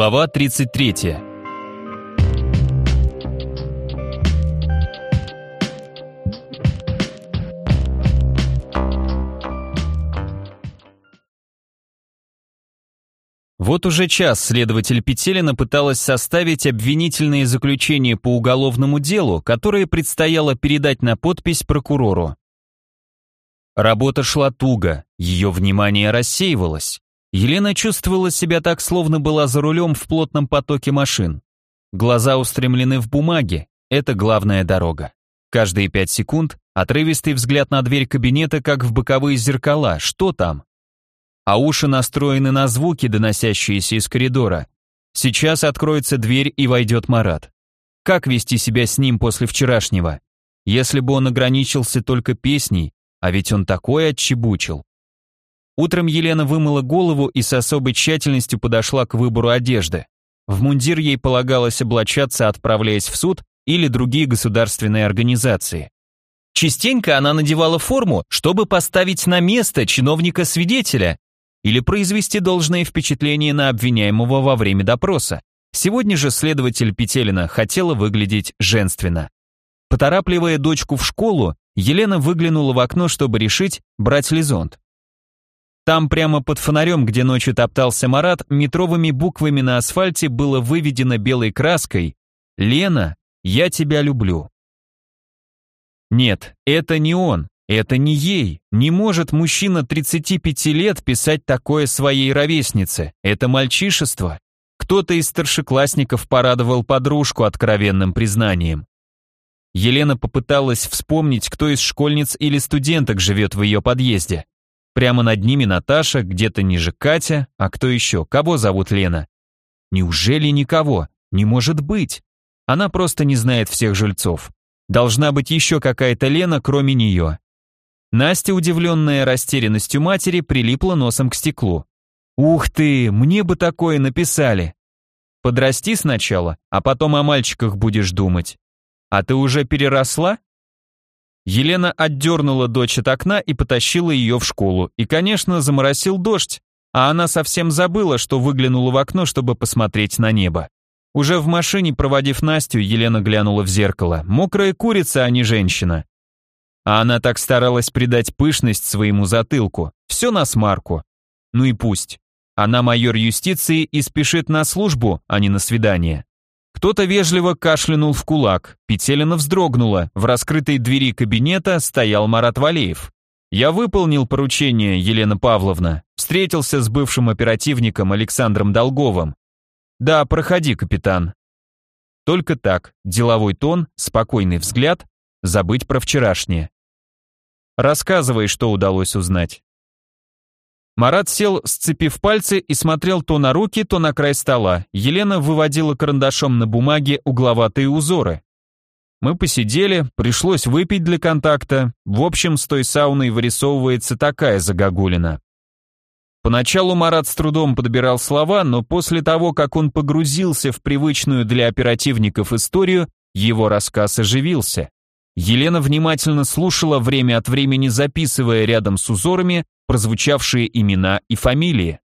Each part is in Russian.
Глава 33. Вот уже час следователь Петелина пыталась составить обвинительные заключения по уголовному делу, которое предстояло передать на подпись прокурору. Работа шла туго, ее внимание рассеивалось. Елена чувствовала себя так, словно была за рулем в плотном потоке машин. Глаза устремлены в бумаге, это главная дорога. Каждые пять секунд отрывистый взгляд на дверь кабинета, как в боковые зеркала, что там? А уши настроены на звуки, доносящиеся из коридора. Сейчас откроется дверь и войдет Марат. Как вести себя с ним после вчерашнего? Если бы он ограничился только песней, а ведь он такое отчебучил. Утром Елена вымыла голову и с особой тщательностью подошла к выбору одежды. В мундир ей полагалось облачаться, отправляясь в суд или другие государственные организации. Частенько она надевала форму, чтобы поставить на место чиновника-свидетеля или произвести должное впечатление на обвиняемого во время допроса. Сегодня же следователь Петелина хотела выглядеть женственно. Поторапливая дочку в школу, Елена выглянула в окно, чтобы решить, брать ли зонт. Там прямо под фонарем, где ночью топтался Марат, метровыми буквами на асфальте было выведено белой краской «Лена, я тебя люблю». Нет, это не он, это не ей. Не может мужчина 35 лет писать такое своей ровеснице. Это мальчишество. Кто-то из старшеклассников порадовал подружку откровенным признанием. Елена попыталась вспомнить, кто из школьниц или студенток живет в ее подъезде. Прямо над ними Наташа, где-то ниже Катя, а кто еще? Кого зовут Лена? Неужели никого? Не может быть. Она просто не знает всех жильцов. Должна быть еще какая-то Лена, кроме нее. Настя, удивленная растерянностью матери, прилипла носом к стеклу. «Ух ты, мне бы такое написали!» «Подрасти сначала, а потом о мальчиках будешь думать. А ты уже переросла?» Елена отдернула дочь от окна и потащила ее в школу. И, конечно, заморосил дождь, а она совсем забыла, что выглянула в окно, чтобы посмотреть на небо. Уже в машине, проводив Настю, Елена глянула в зеркало. Мокрая курица, а не женщина. А она так старалась придать пышность своему затылку. Все на смарку. Ну и пусть. Она майор юстиции и спешит на службу, а не на свидание. Кто-то вежливо кашлянул в кулак, Петелина вздрогнула, в раскрытой двери кабинета стоял Марат Валеев. «Я выполнил поручение, Елена Павловна, встретился с бывшим оперативником Александром Долговым. Да, проходи, капитан». Только так, деловой тон, спокойный взгляд, забыть про вчерашнее. Рассказывай, что удалось узнать. Марат сел, сцепив пальцы и смотрел то на руки, то на край стола. Елена выводила карандашом на бумаге угловатые узоры. Мы посидели, пришлось выпить для контакта. В общем, с той сауной вырисовывается такая загогулина. Поначалу Марат с трудом подбирал слова, но после того, как он погрузился в привычную для оперативников историю, его рассказ оживился. Елена внимательно слушала, время от времени записывая рядом с узорами прозвучавшие имена и фамилии.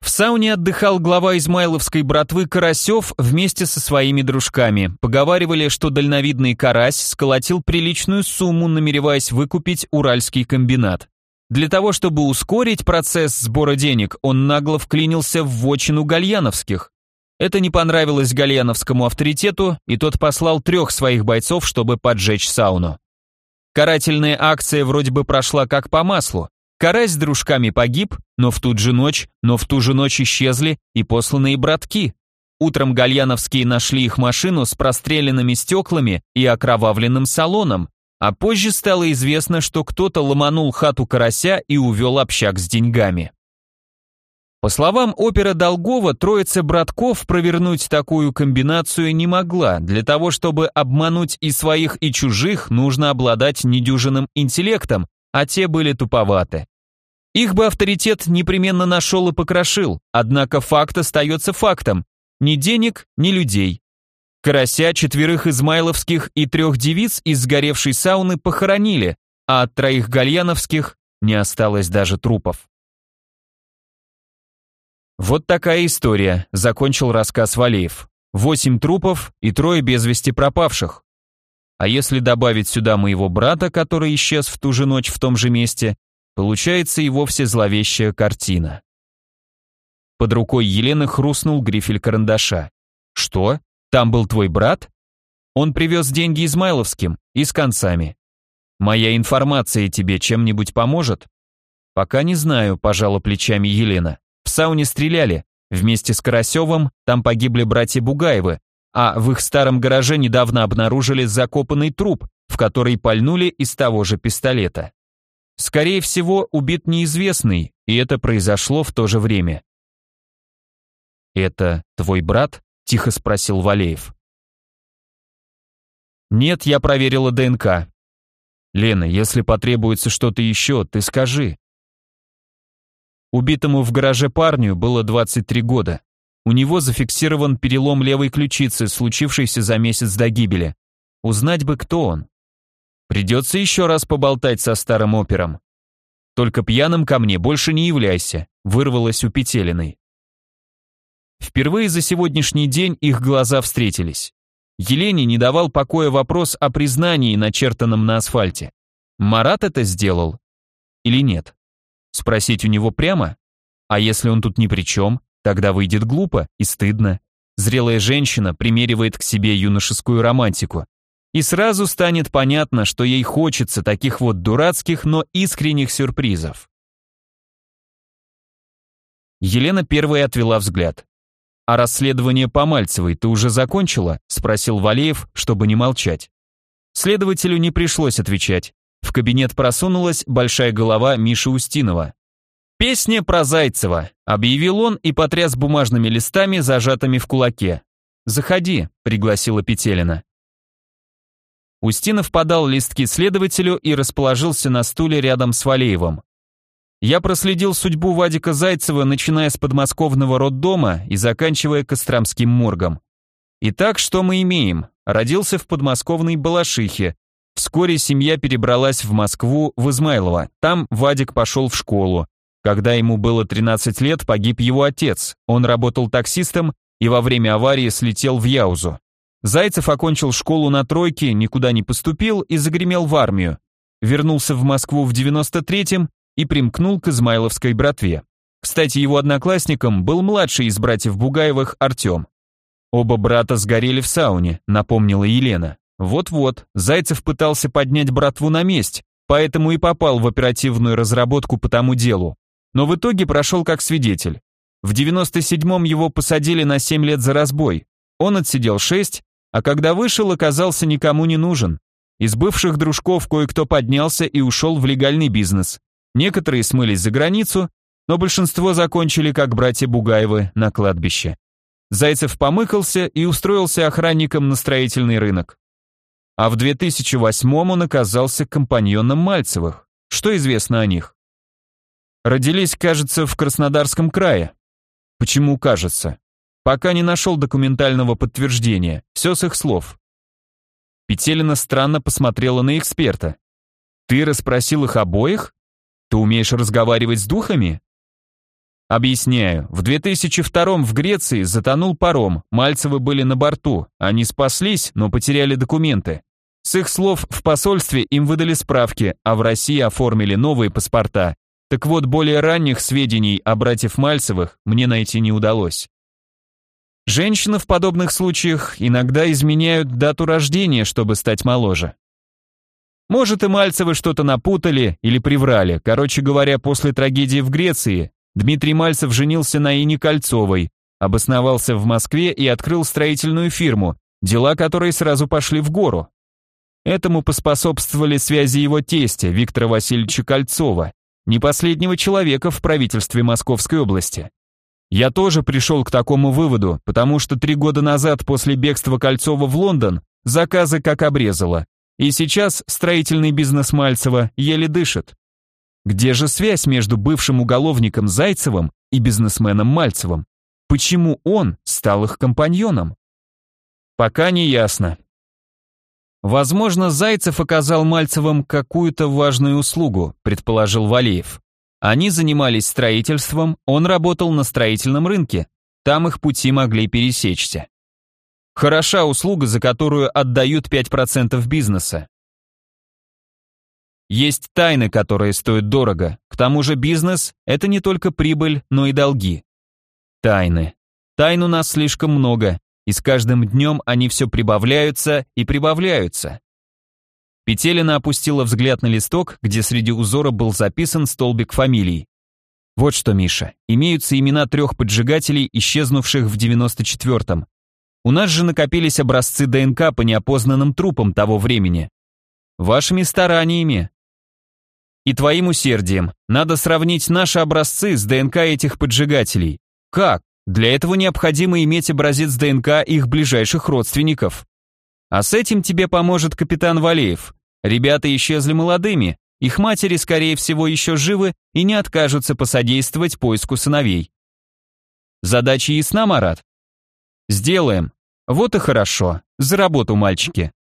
В сауне отдыхал глава измайловской братвы Карасев вместе со своими дружками. Поговаривали, что дальновидный Карась сколотил приличную сумму, намереваясь выкупить Уральский комбинат. Для того, чтобы ускорить процесс сбора денег, он нагло вклинился в вотчину Гальяновских. Это не понравилось Гальяновскому авторитету, и тот послал трех своих бойцов, чтобы поджечь сауну. Карательная акция вроде бы прошла как по маслу. Карась с дружками погиб, но в ту же ночь, но в ту же ночь исчезли и посланные братки. Утром гальяновские нашли их машину с простреленными стеклами и окровавленным салоном, а позже стало известно, что кто-то ломанул хату карася и увел общак с деньгами. По словам опера Долгова, троица братков провернуть такую комбинацию не могла. Для того, чтобы обмануть и своих, и чужих, нужно обладать недюжинным интеллектом, а те были туповаты. Их бы авторитет непременно нашел и покрошил, однако факт остается фактом. Ни денег, ни людей. Карася, четверых измайловских и трех девиц из сгоревшей сауны похоронили, а от троих гальяновских не осталось даже трупов. Вот такая история, закончил рассказ Валеев. Восемь трупов и трое без вести пропавших. А если добавить сюда моего брата, который исчез в ту же ночь в том же месте, получается и вовсе зловещая картина. Под рукой Елены хрустнул грифель карандаша. «Что? Там был твой брат?» «Он привез деньги Измайловским и с концами. Моя информация тебе чем-нибудь поможет?» «Пока не знаю», – пожала плечами Елена. «В сауне стреляли. Вместе с Карасевым там погибли братья Бугаевы, а в их старом гараже недавно обнаружили закопанный труп, в который пальнули из того же пистолета. Скорее всего, убит неизвестный, и это произошло в то же время. «Это твой брат?» – тихо спросил Валеев. «Нет, я проверила ДНК. Лена, если потребуется что-то еще, ты скажи». Убитому в гараже парню было 23 года. У него зафиксирован перелом левой ключицы, случившийся за месяц до гибели. Узнать бы, кто он. Придется еще раз поболтать со старым опером. Только пьяным ко мне больше не являйся, вырвалось у Петелиной. Впервые за сегодняшний день их глаза встретились. Елене не давал покоя вопрос о признании, начертанном на асфальте. Марат это сделал или нет? Спросить у него прямо? А если он тут ни при чем, тогда выйдет глупо и стыдно. Зрелая женщина примеривает к себе юношескую романтику. И сразу станет понятно, что ей хочется таких вот дурацких, но искренних сюрпризов. Елена первая отвела взгляд. «А расследование по Мальцевой ты уже закончила?» – спросил Валеев, чтобы не молчать. Следователю не пришлось отвечать. В кабинет просунулась большая голова Миши Устинова. «Песня про Зайцева», – объявил он и потряс бумажными листами, зажатыми в кулаке. «Заходи», – пригласила Петелина. Устинов подал листки следователю и расположился на стуле рядом с Валеевым. Я проследил судьбу Вадика Зайцева, начиная с подмосковного роддома и заканчивая Костромским моргом. Итак, что мы имеем? Родился в подмосковной Балашихе. Вскоре семья перебралась в Москву, в Измайлово. Там Вадик пошел в школу. Когда ему было 13 лет, погиб его отец. Он работал таксистом и во время аварии слетел в Яузу. Зайцев окончил школу на тройке, никуда не поступил и загремел в армию. Вернулся в Москву в 93-м и примкнул к измайловской братве. Кстати, его одноклассником был младший из братьев Бугаевых Артем. Оба брата сгорели в сауне, напомнила Елена. Вот-вот, Зайцев пытался поднять братву на месть, поэтому и попал в оперативную разработку по тому делу. Но в итоге прошел как свидетель. В 97-м его посадили на 7 лет за разбой. Он отсидел 6, а когда вышел, оказался никому не нужен. Из бывших дружков кое-кто поднялся и ушел в легальный бизнес. Некоторые смылись за границу, но большинство закончили, как братья Бугаевы, на кладбище. Зайцев помыкался и устроился охранником на строительный рынок. А в 2008-м он оказался компаньоном Мальцевых. Что известно о них? Родились, кажется, в Краснодарском крае. Почему кажется? Пока не нашел документального подтверждения, все с их слов. Петелина странно посмотрела на эксперта. «Ты расспросил их обоих?» Ты умеешь разговаривать с духами? Объясняю. В 2002 в Греции затонул паром, Мальцевы были на борту. Они спаслись, но потеряли документы. С их слов, в посольстве им выдали справки, а в России оформили новые паспорта. Так вот, более ранних сведений о братьев Мальцевых мне найти не удалось. Женщины в подобных случаях иногда изменяют дату рождения, чтобы стать моложе. Может, и Мальцевы что-то напутали или приврали. Короче говоря, после трагедии в Греции Дмитрий Мальцев женился на Ине Кольцовой, обосновался в Москве и открыл строительную фирму, дела которой сразу пошли в гору. Этому поспособствовали связи его тестя, Виктора Васильевича Кольцова, не последнего человека в правительстве Московской области. Я тоже пришел к такому выводу, потому что три года назад после бегства Кольцова в Лондон заказы как обрезало, и сейчас строительный бизнес Мальцева еле дышит. Где же связь между бывшим уголовником Зайцевым и бизнесменом Мальцевым? Почему он стал их компаньоном? Пока не ясно. Возможно, Зайцев оказал Мальцевым какую-то важную услугу, предположил Валеев. Они занимались строительством, он работал на строительном рынке. Там их пути могли пересечься. Хороша услуга, за которую отдают 5% бизнеса. Есть тайны, которые стоят дорого. К тому же бизнес – это не только прибыль, но и долги. Тайны. Тайн у нас слишком много, и с каждым днем они все прибавляются и прибавляются. Петелина опустила взгляд на листок, где среди узора был записан столбик фамилий. Вот что, Миша, имеются имена трех поджигателей, исчезнувших в 94-м. У нас же накопились образцы ДНК по неопознанным трупам того времени. Вашими стараниями. И твоим усердием. Надо сравнить наши образцы с ДНК этих поджигателей. Как? Для этого необходимо иметь образец ДНК их ближайших родственников. А с этим тебе поможет капитан Валеев. Ребята исчезли молодыми, их матери, скорее всего, еще живы и не откажутся посодействовать поиску сыновей. Задача ясна, Марат? Сделаем. Вот и хорошо. За работу, мальчики.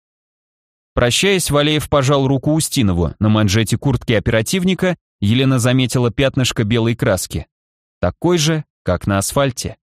Прощаясь, Валеев пожал руку Устинову. На манжете куртки оперативника Елена заметила пятнышко белой краски. Такой же, как на асфальте.